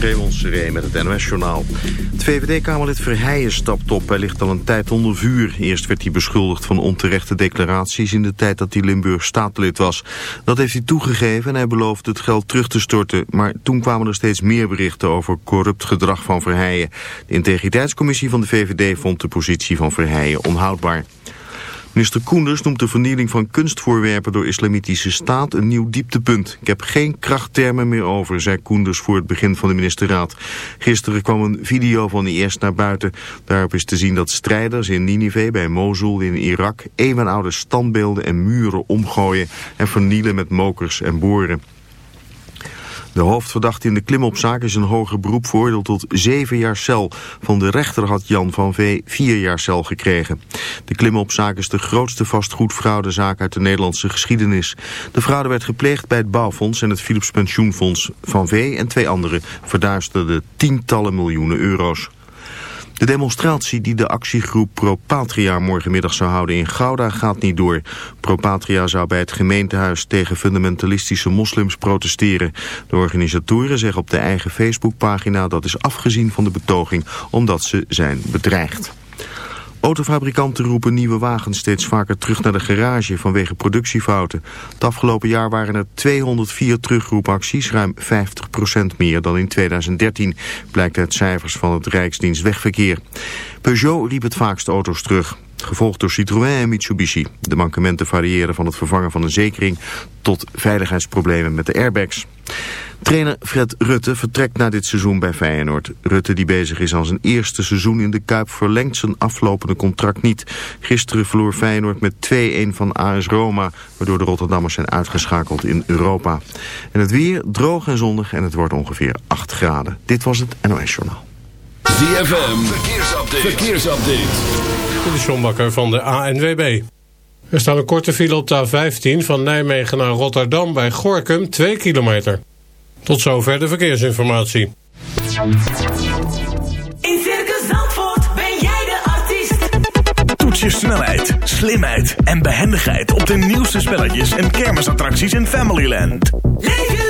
Raymond Seré met het NOS-journaal. Het VVD-Kamerlid Verheijen stapt op. Hij ligt al een tijd onder vuur. Eerst werd hij beschuldigd van onterechte declaraties... in de tijd dat hij Limburg staatslid was. Dat heeft hij toegegeven en hij beloofde het geld terug te storten. Maar toen kwamen er steeds meer berichten over corrupt gedrag van Verheijen. De integriteitscommissie van de VVD vond de positie van Verheijen onhoudbaar. Minister Koenders noemt de vernieling van kunstvoorwerpen door islamitische staat een nieuw dieptepunt. Ik heb geen krachttermen meer over, zei Koenders voor het begin van de ministerraad. Gisteren kwam een video van IS naar buiten. Daarop is te zien dat strijders in Ninive bij Mosul in Irak eeuwenoude standbeelden en muren omgooien en vernielen met mokers en boren. De hoofdverdachte in de klimopzaak is een hoger beroep veroordeeld tot zeven jaar cel. Van de rechter had Jan van V vier jaar cel gekregen. De klimopzaak is de grootste vastgoedfraudezaak uit de Nederlandse geschiedenis. De fraude werd gepleegd bij het Bouwfonds en het Philips Pensioenfonds. Van V en twee anderen verduisterden tientallen miljoenen euro's. De demonstratie die de actiegroep Pro Patria morgenmiddag zou houden in Gouda gaat niet door. Pro Patria zou bij het gemeentehuis tegen fundamentalistische moslims protesteren. De organisatoren zeggen op de eigen Facebookpagina dat is afgezien van de betoging omdat ze zijn bedreigd. Autofabrikanten roepen nieuwe wagens steeds vaker terug naar de garage vanwege productiefouten. Het afgelopen jaar waren er 204 terugroepacties, ruim 50% meer dan in 2013, blijkt uit cijfers van het Rijksdienst Wegverkeer. Peugeot riep het vaakst auto's terug gevolgd door Citroën en Mitsubishi. De mankementen variëren van het vervangen van een zekering tot veiligheidsproblemen met de airbags. Trainer Fred Rutte vertrekt na dit seizoen bij Feyenoord. Rutte die bezig is aan zijn eerste seizoen in de Kuip verlengt zijn aflopende contract niet. Gisteren verloor Feyenoord met 2-1 van AS Roma, waardoor de Rotterdammers zijn uitgeschakeld in Europa. En het weer droog en zonnig en het wordt ongeveer 8 graden. Dit was het NOS Journaal. ZFM, verkeersupdate. verkeersupdate. De Sjombakker van de ANWB. Er staat een korte file op de A15 van Nijmegen naar Rotterdam bij Gorkum 2 kilometer. Tot zover de verkeersinformatie. In Circus Zandvoort ben jij de artiest. Toets je snelheid, slimheid en behendigheid op de nieuwste spelletjes en kermisattracties in Familyland. Leef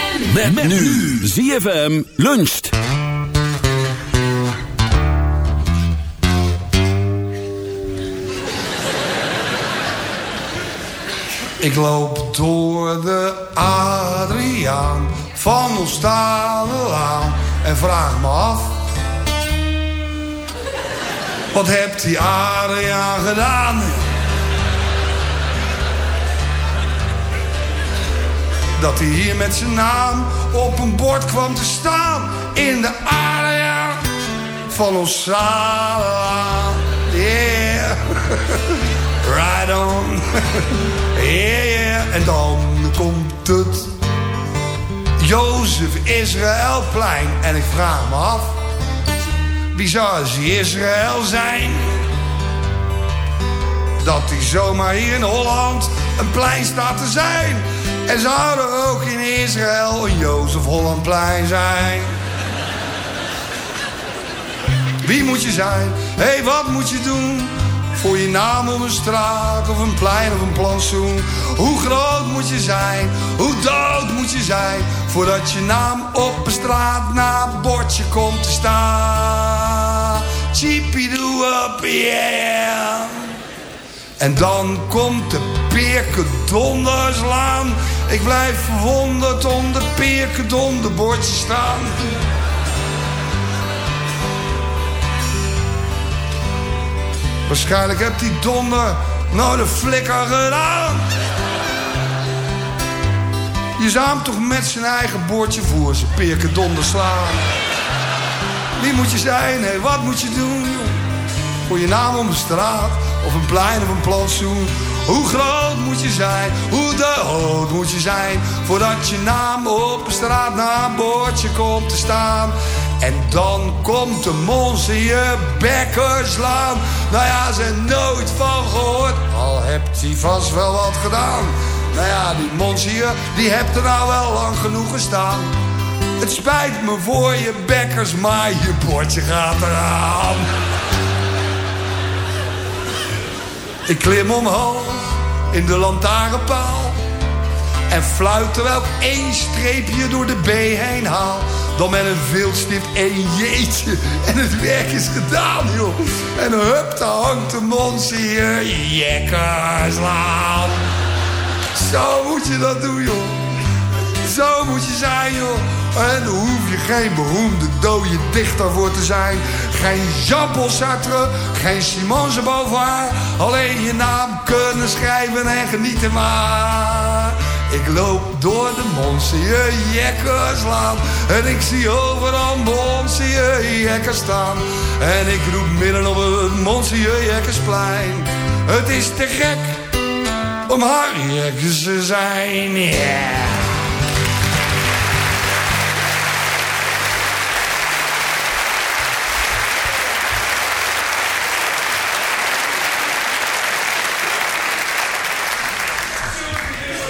Met, nu. ZFM luncht. Ik loop door de Adriaan van Oostdalenlaan en vraag me af. Wat hebt die Adriaan gedaan? Dat hij hier met zijn naam op een bord kwam te staan in de Adriaan van Oostdalenlaan. Yeah. Right on. yeah, yeah. En dan komt het. Jozef Israëlplein. En ik vraag me af. Wie zou die Israël zijn? Dat hij zomaar hier in Holland een plein staat te zijn. Er zou er ook in Israël een Jozef Hollandplein zijn. Wie moet je zijn? Hé, hey, wat moet je doen? Voor je naam op een straat of een plein of een plantsoen. Hoe groot moet je zijn? Hoe dood moet je zijn? Voordat je naam op een straat na een bordje komt te staan. Cheepie doe up, yeah. En dan komt de Peerke Donderslaan. Ik blijf verwonderd om de Peerke Donderbordje staan. Waarschijnlijk hebt die donder nou de flikker gedaan. Je hem toch met zijn eigen boordje voor zijn Peerke Donder slaan. Wie moet je zijn? Hé, wat moet je doen? joh? Voor je naam op een straat of een plein of een plantsoen. Hoe groot moet je zijn? Hoe dood moet je zijn? Voordat je naam op een straat na een bordje komt te staan. En dan komt de monster je bekken slaan. Nou ja, ze nooit van gehoord. Al hebt hij vast wel wat gedaan. Nou ja, die monster die hebt er nou wel lang genoeg gestaan. Het spijt me voor je bekkers, maar je bordje gaat eraan. Ik klim omhoog in de lantaarnpaal. En fluit terwijl ik één streepje door de B heen haal. Dan met een viltstift één jeetje. En het werk is gedaan, joh. En hup, daar hangt de mons hier. Jekkerslaan. Zo moet je dat doen, joh. Zo moet je zijn, joh. En hoef je geen beroemde dode dichter voor te zijn. Geen Jean-Paul Sartre, geen Simone de Beauvoir. Alleen je naam kunnen schrijven en genieten maar. Ik loop door de Monsieur Jekkerslaan. En ik zie overal Monsieur Jekkers staan. En ik roep midden op het Monsieur Jekkersplein. Het is te gek om Harry te zijn.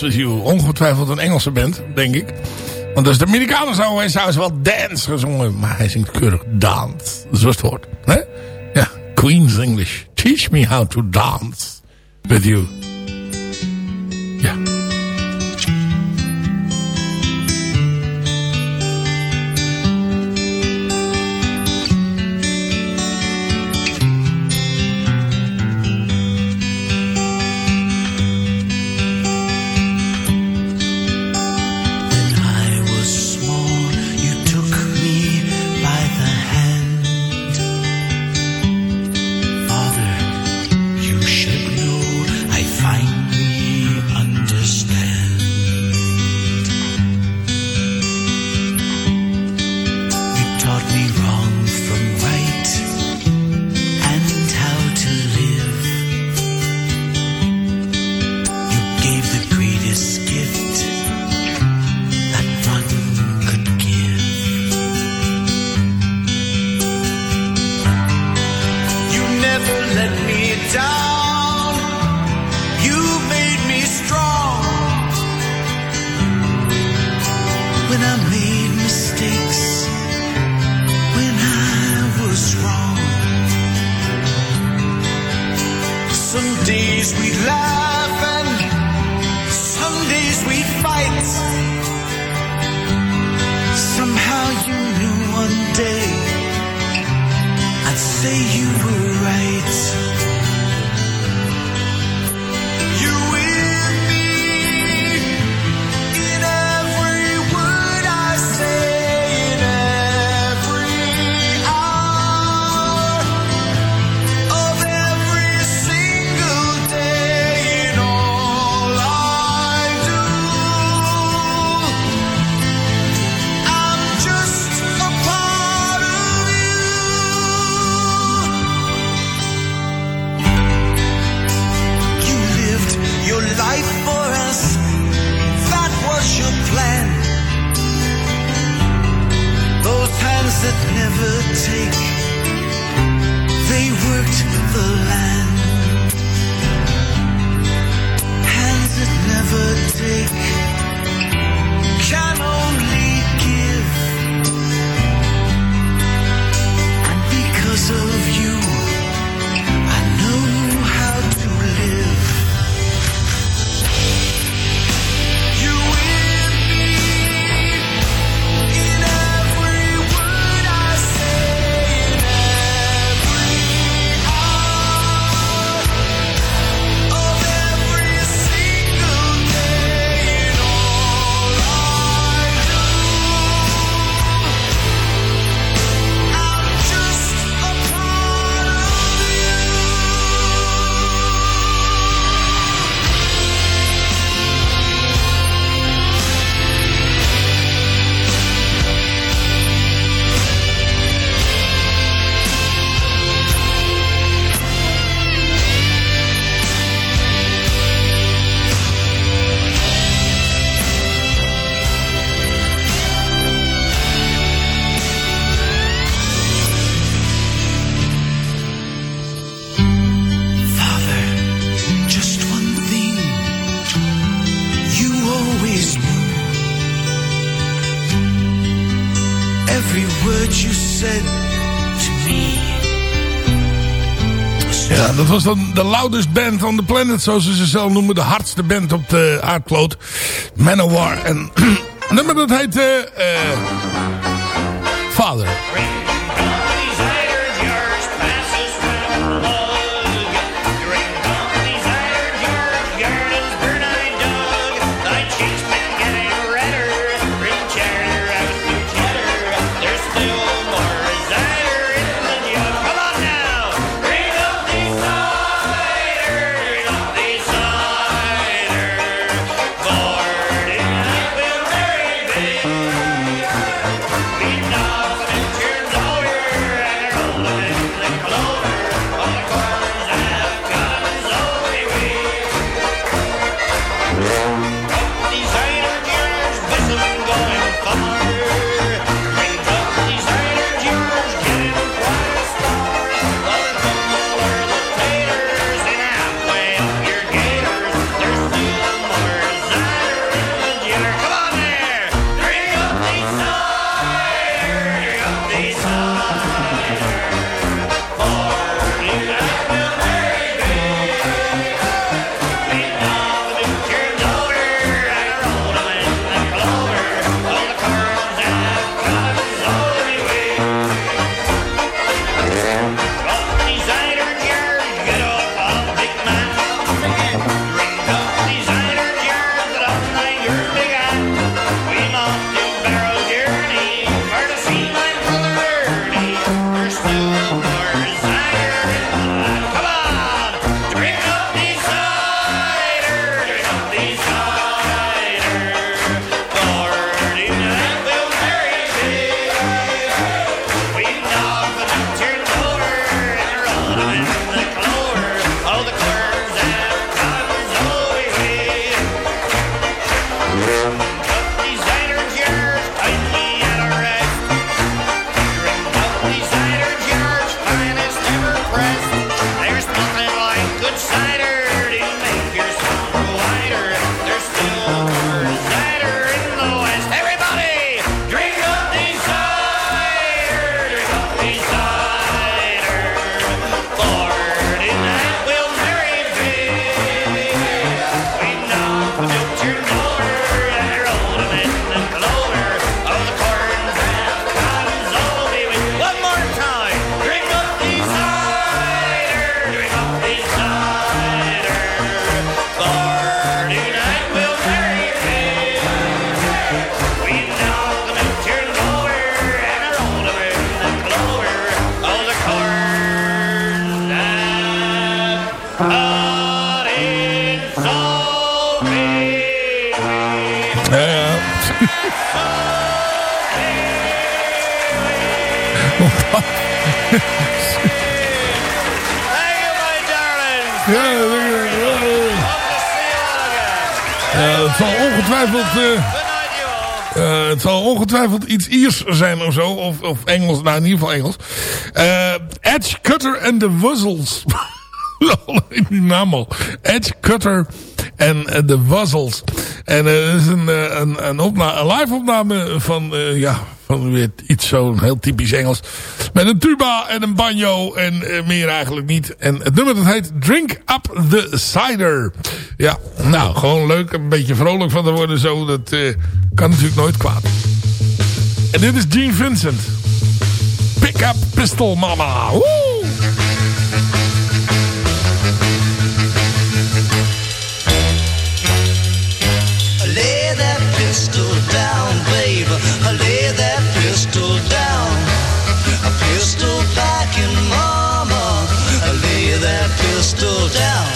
Dance With Ongetwijfeld een Engelse band, denk ik. Want als de Amerikanen zouden zouden ze wel dance gezongen. Maar hij zingt keurig dance. Zoals het hoort. Ja, Queen's English. Teach me how to dance with you. dan de loudest band on the planet, zoals ze zelf noemen. De hardste band op de aardkloot. Manowar. En nummer dat heet... Eh, eh, Father. Like a eh, eh, het zal ongetwijfeld iets Iers zijn of zo. Of, of Engels, nou in ieder geval Engels. Eh, Edge Cutter and the Wuzzles. die naam al. Edge Cutter en eh, de Wuzzles. En het is een, een, een, een live opname van, ja, iets zo'n heel typisch Engels. Met een tuba en een banjo en eh, meer eigenlijk niet. En het nummer dat heet Drink Up the Cider. Ja, nou, gewoon leuk. Een beetje vrolijk van te worden zo. Dat eh, kan natuurlijk nooit kwaad. En dit is Gene Vincent. Pick Up Pistol Mama. Woe! Pistol down.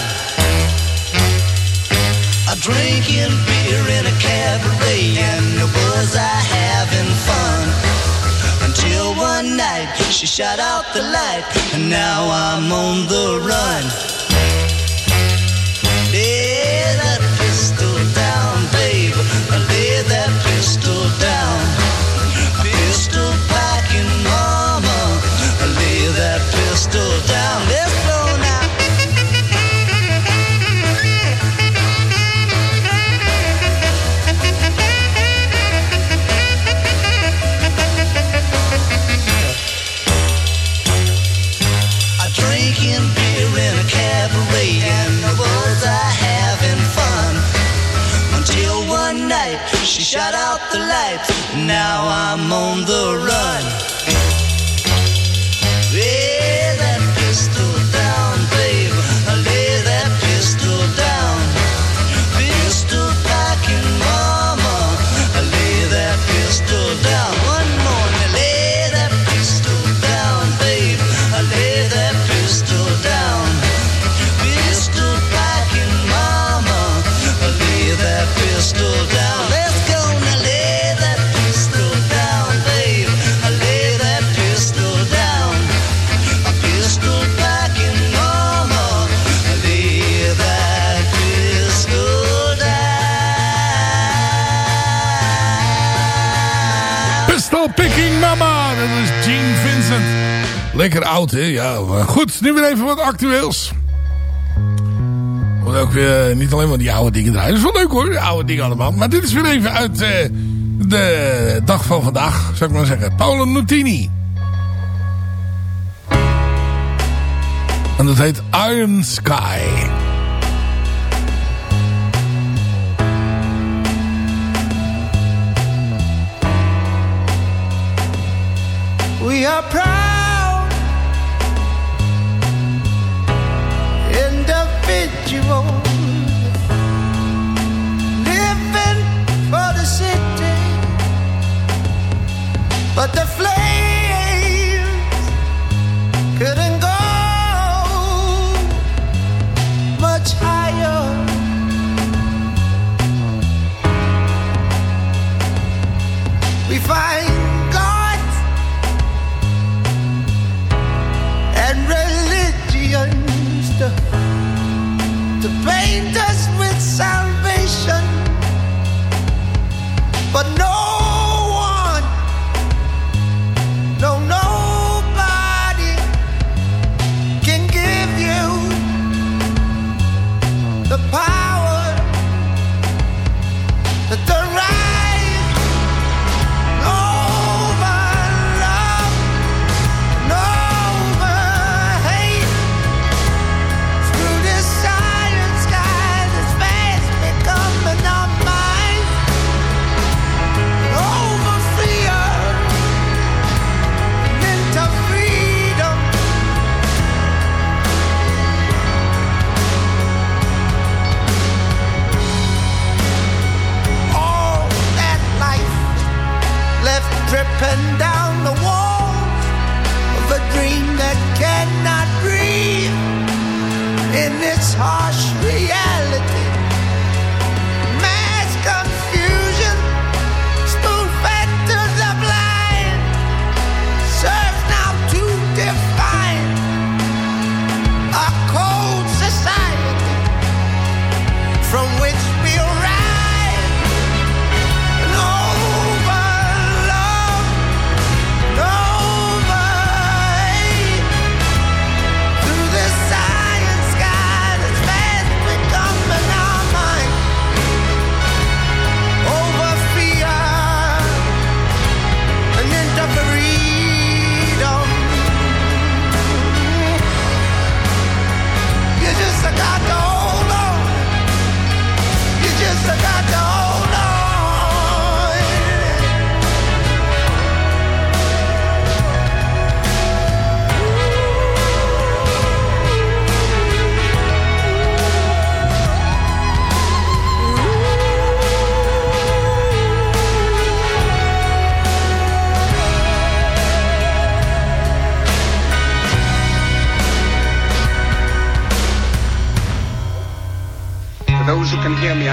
A drinking beer in a cabaret and was I having fun? Until one night she shut out the light and now I'm on the run. oud, hè? Ja, goed. Nu weer even wat actueels. Moet ook weer eh, niet alleen maar die oude dingen draaien. Dat is wel leuk hoor, die oude dingen allemaal. Maar dit is weer even uit eh, de dag van vandaag, zou ik maar zeggen. Paolo Nutini. En dat heet Iron Sky.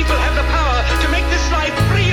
people have the power to make this life free.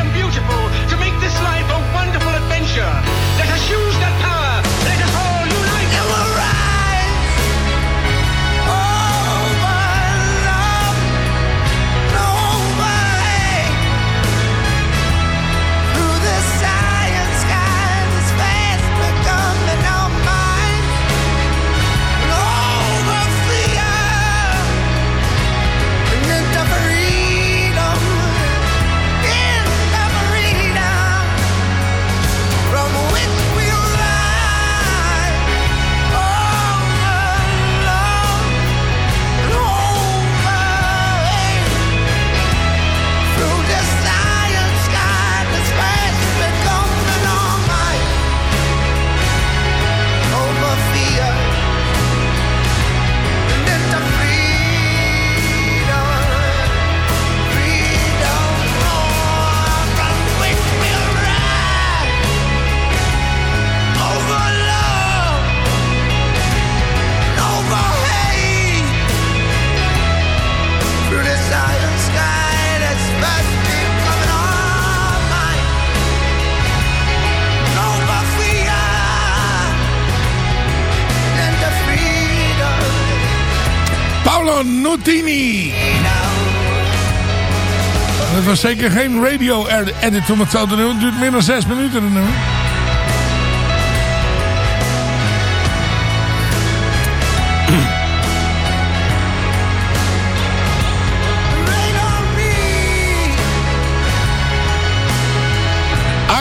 Was zeker geen radio-edit om het zo te doen. Het duurt meer dan zes minuten. een nummer.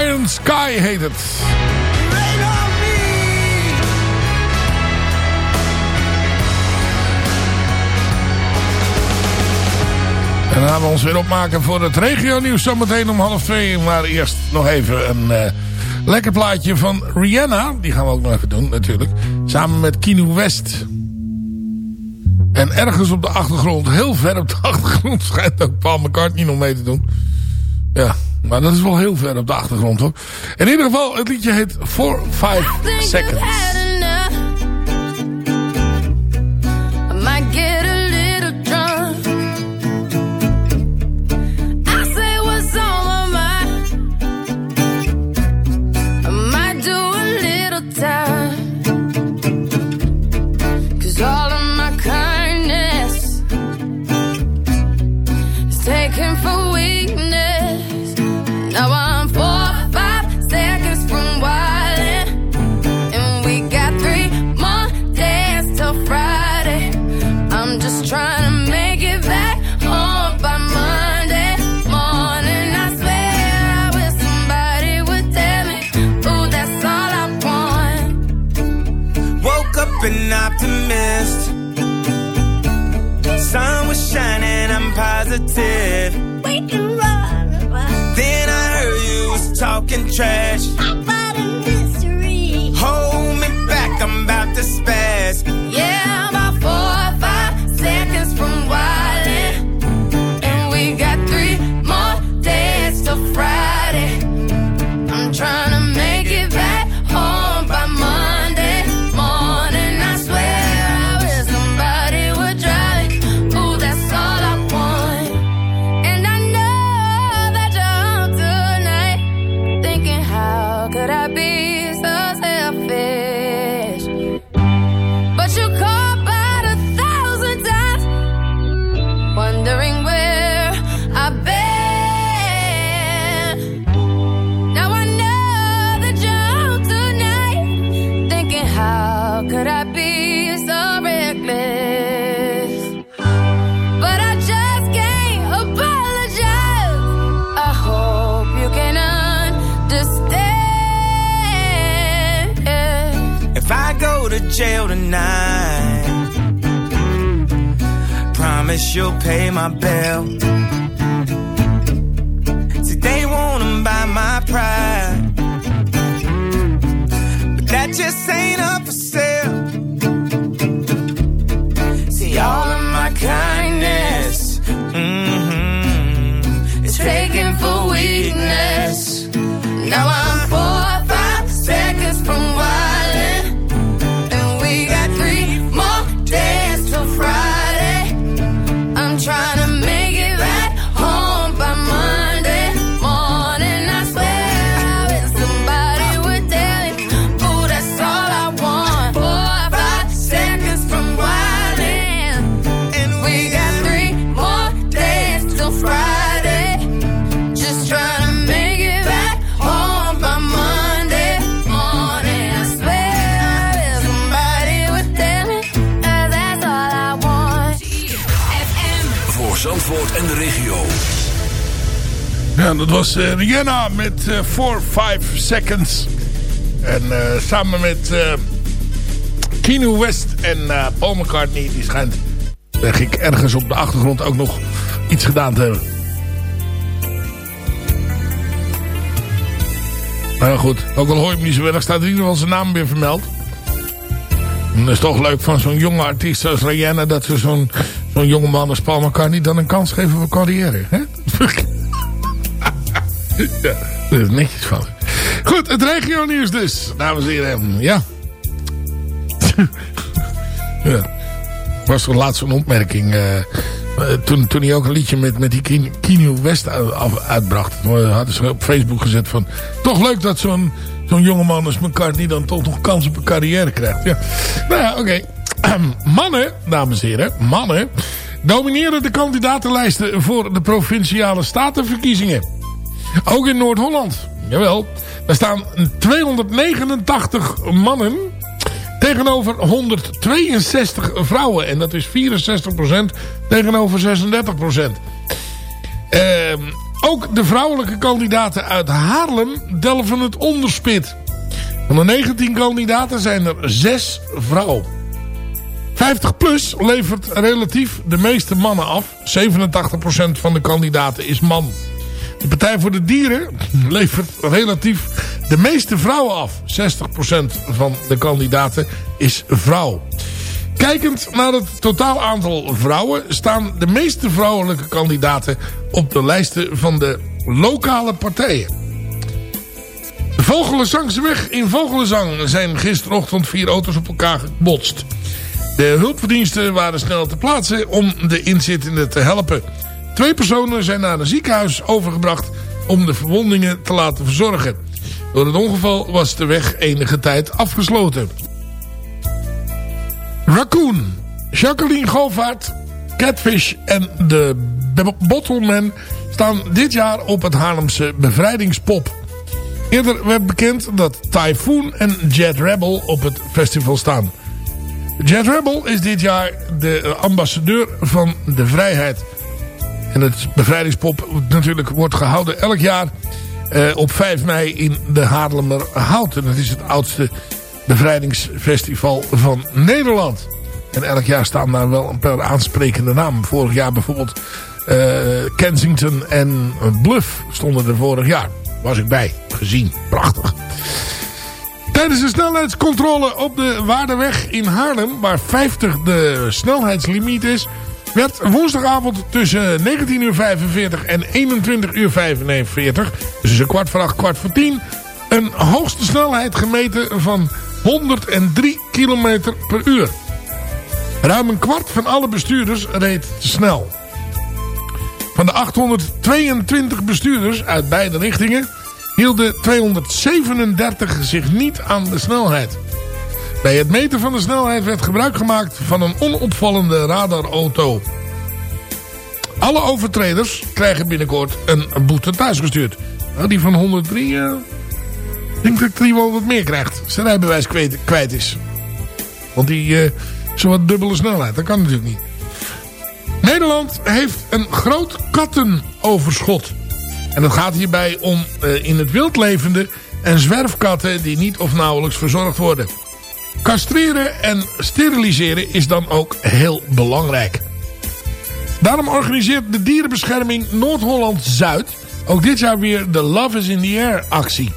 Iron Sky heet het. Gaan we ons weer opmaken voor het regionieuws zometeen om half twee. Maar eerst nog even een eh, lekker plaatje van Rihanna. Die gaan we ook nog even doen natuurlijk. Samen met Kino West. En ergens op de achtergrond, heel ver op de achtergrond... schijnt ook Paul McCartney nog mee te doen. Ja, maar dat is wel heel ver op de achtergrond hoor. In ieder geval, het liedje heet 4, 5 Seconds. Trash. Now I'm. Ja, dat was eh, Rihanna met 4, 5 Seconds. En eh, samen met eh Kino West en eh, Paul McCartney. Die schijnt, zeg ik, ergens op de achtergrond ook nog iets gedaan te hebben. Maar goed, ook al hoor je niet zo erg, staat in ieder geval zijn naam weer vermeld. Dat is toch leuk van zo'n jonge artiest als Rihanna... dat ze zo'n zo'n jonge man als Paul McCartney dan een kans geven voor carrière. Hè? ja, dat is netjes van. Goed, het regio nieuws dus, dames en heren. Ja. ja. Was er laatst een opmerking. eh, toen, toen hij ook een liedje met, met die Kin- Kino West uitbracht. eh, hadden ze op Facebook gezet van... Toch leuk dat zo'n zo'n jongeman als McCartney dan toch nog kans op een carrière krijgt. Ja. Nou ja, oké. Mannen, dames en heren. Mannen domineren de kandidatenlijsten voor de provinciale statenverkiezingen. Ook in Noord-Holland. Jawel. Daar staan 289 mannen tegenover 162 vrouwen. En dat is 64% tegenover 36%. Ehm, ook de vrouwelijke kandidaten uit Haarlem delven het onderspit. Van de 19 kandidaten zijn er 6 vrouwen. 50 plus levert relatief de meeste mannen af. 87% van de kandidaten is man. De Partij voor de Dieren levert relatief de meeste vrouwen af. 60% van de kandidaten is vrouw. Kijkend naar het totaal aantal vrouwen staan de meeste vrouwelijke kandidaten op de lijsten van de lokale partijen. De in Vogelenzang zijn gisterochtend vier auto's op elkaar gebotst. De hulpverdiensten waren snel te plaatsen om de inzittenden te helpen. Twee personen zijn naar een ziekenhuis overgebracht om de verwondingen te laten verzorgen. Door het ongeval was de weg enige tijd afgesloten. Raccoon, Jacqueline Govaert, Catfish en de Bottleman staan dit jaar op het Haarlemse bevrijdingspop. Eerder werd bekend dat Typhoon en Jet Rebel op het festival staan. Jet Rebel is dit jaar de ambassadeur van de vrijheid. En het bevrijdingspop natuurlijk wordt gehouden elk jaar eh, op 5 mei in de Haarlemmer Hout. En dat is het oudste bevrijdingsfestival van Nederland. En elk jaar staan daar wel een paar aansprekende namen. Vorig jaar bijvoorbeeld eh, Kensington en Bluff stonden er vorig jaar. Was ik bij, gezien, prachtig. Tijdens de snelheidscontrole op de Waardeweg in Haarlem, waar 50 de snelheidslimiet is, werd woensdagavond tussen 19.45 uur en 21.45 uur, dus een kwart voor acht, kwart voor tien, een hoogste snelheid gemeten van 103 km per uur. Ruim een kwart van alle bestuurders reed snel. Van de 822 bestuurders uit beide richtingen hielden 237 zich niet aan de snelheid. Bij het meten van de snelheid werd gebruik gemaakt van een onopvallende radarauto. Alle overtreders krijgen binnenkort een boete thuisgestuurd. Nou, die van 103, eh, ik denk dat die wel wat meer krijgt. Zijn rijbewijs kwijt, is. Want die uh, zo wat dubbele snelheid, dat kan natuurlijk niet. Nederland heeft een groot kattenoverschot. En het gaat hierbij om uh, in het wild levende en zwerfkatten die niet of nauwelijks verzorgd worden. Castreren en steriliseren is dan ook heel belangrijk. Daarom organiseert de dierenbescherming Noord-Holland-Zuid ook dit jaar weer de Love is in the Air actie.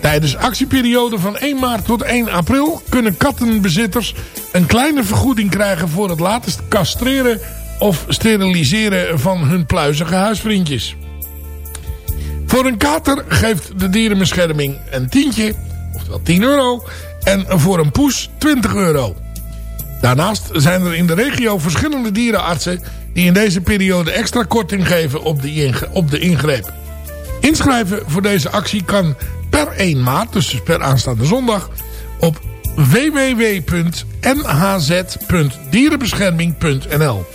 Tijdens actieperiode van 1 maart tot 1 april kunnen kattenbezitters een kleine vergoeding krijgen voor het laten castreren of steriliseren van hun pluizige huisvriendjes. Voor een kater geeft de dierenbescherming een tientje, oftewel 10 euro, en voor een poes 20 euro. Daarnaast zijn er in de regio verschillende dierenartsen die in deze periode extra korting geven op de, op de ingreep. Inschrijven voor deze actie kan per 1 maart, dus per aanstaande zondag, op www.nhz.dierenbescherming.nl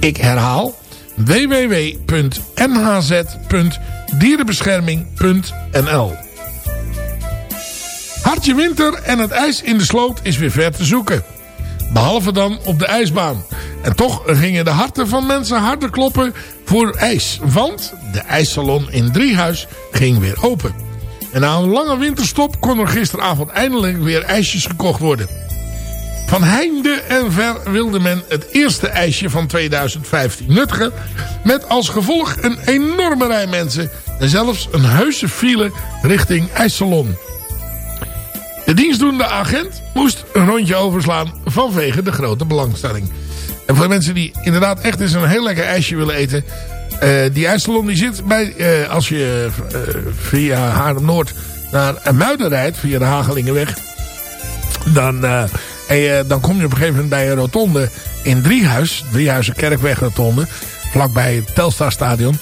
Ik herhaal www.nhz.dierenbescherming.nl Hartje winter en het ijs in de sloot is weer ver te zoeken. Behalve dan op de ijsbaan. En toch gingen de harten van mensen harder kloppen voor ijs. Want de ijssalon in Driehuis ging weer open. En na een lange winterstop kon er gisteravond eindelijk weer ijsjes gekocht worden. Van heinde en ver wilde men het eerste ijsje van 2015 nuttigen. Met als gevolg een enorme rij mensen. En zelfs een heuse file richting ijssalon. De dienstdoende agent moest een rondje overslaan vanwege de grote belangstelling. En voor de mensen die inderdaad echt eens een heel lekker ijsje willen eten... Uh, die ijssalon die zit bij, uh, als je uh, via Haarlem-Noord naar Muiden rijdt, via de Hagelingenweg... Dan, dan kom je op een gegeven moment bij een rotonde in Driehuis, Driehuizen Kerkweg rotonde, vlakbij het Telstar stadion.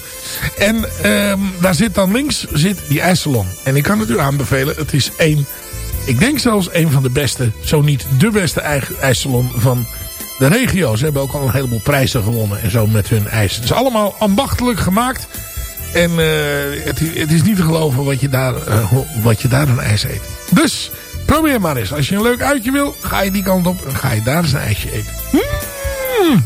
En ehm, daar zit dan links zit die ijssalon. En ik kan het u aanbevelen, het is één ik denk zelfs een van de beste, zo niet de beste ijssalon van de regio. Ze hebben ook al een heleboel prijzen gewonnen en zo met hun ijs. Het is allemaal ambachtelijk gemaakt. En eh, het, het, is niet te geloven wat je, daar, uh, wat je daar een ijs eet. Dus probeer maar eens. Als je een leuk uitje wil, ga je die kant op en ga je daar eens een ijsje eten. Mm.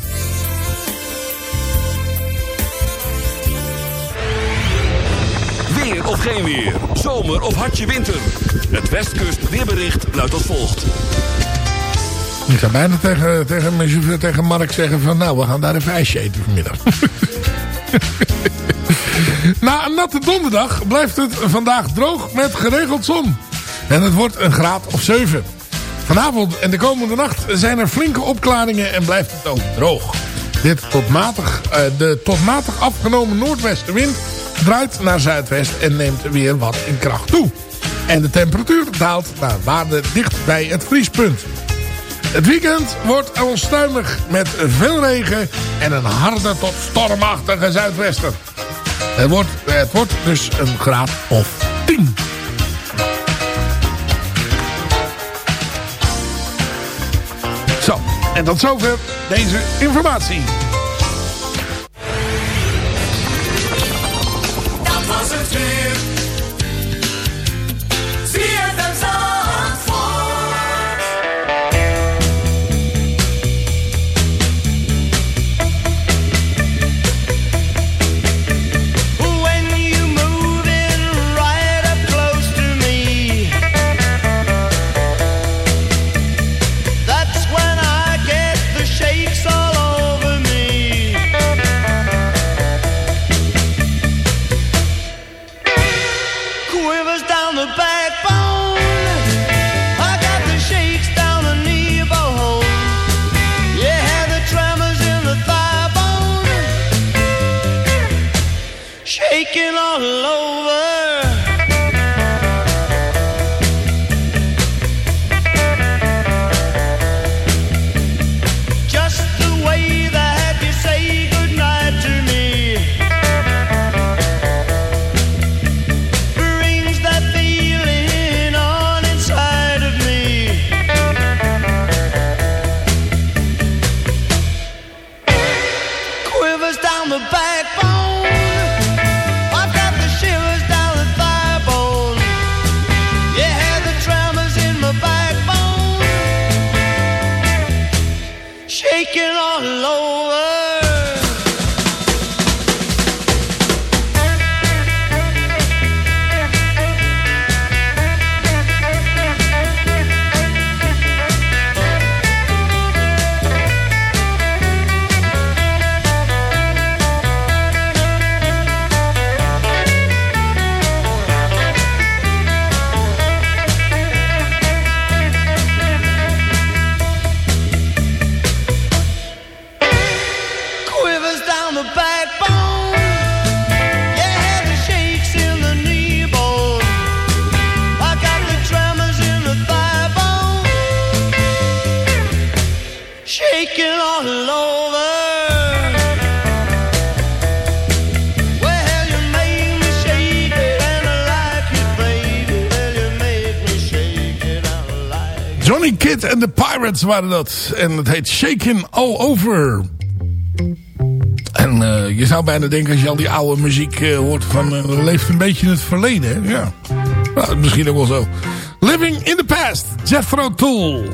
Geen weer. Zomer of hartje winter. Het Westkust weerbericht luidt als volgt. Ik zou bijna tegen, tegen, tegen Mark zeggen van... nou, we gaan daar even ijsje eten vanmiddag. Na een natte donderdag blijft het vandaag droog met geregeld zon. En het wordt een graad of 7. Vanavond en de komende nacht zijn er flinke opklaringen en blijft het ook droog. Dit tot matig, uh, de tot matig afgenomen noordwestenwind draait naar zuidwest en neemt weer wat in kracht toe. En de temperatuur daalt naar waarde dicht bij het vriespunt. Het weekend wordt onstuimig met veel regen en een harde tot stormachtige zuidwester. Het wordt, het wordt dus een graad of 10. Zo, en tot zover deze informatie. En de Pirates waren dat. En het heet Shaking All Over. En eh, je zou bijna denken als je al die oude muziek eh, hoort van... eh, leeft een beetje in het verleden. Ja, nou, misschien ook wel zo. Living in the Past, Jethro Tull.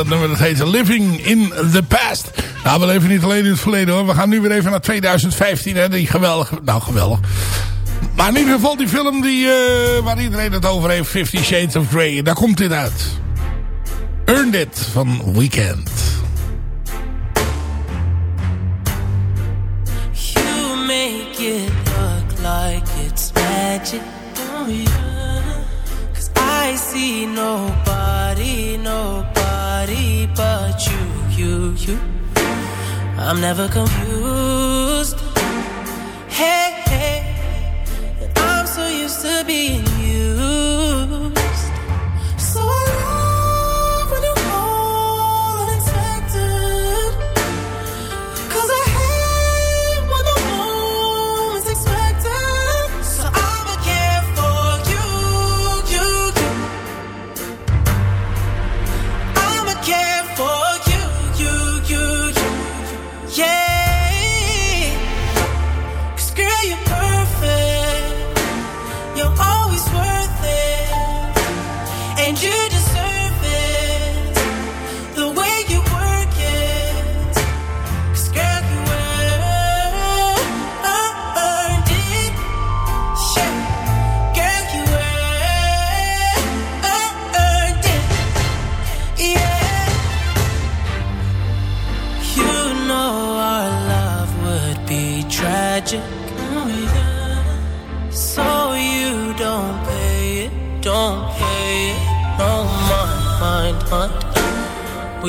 Dat nummer dat heet Living in the Past. Nou, we leven niet alleen in het verleden hoor. We gaan nu weer even naar 2015. Hè. Die geweldig, nou geweldig. Maar in ieder geval die film die, uh, waar iedereen het over heeft. Fifty Shades of Grey. Daar komt dit uit. Earned It van Weekend. You make it look like it's magic. Oh yeah. Cause I see nobody, I'm never confused. Hey, hey. I'm so used to being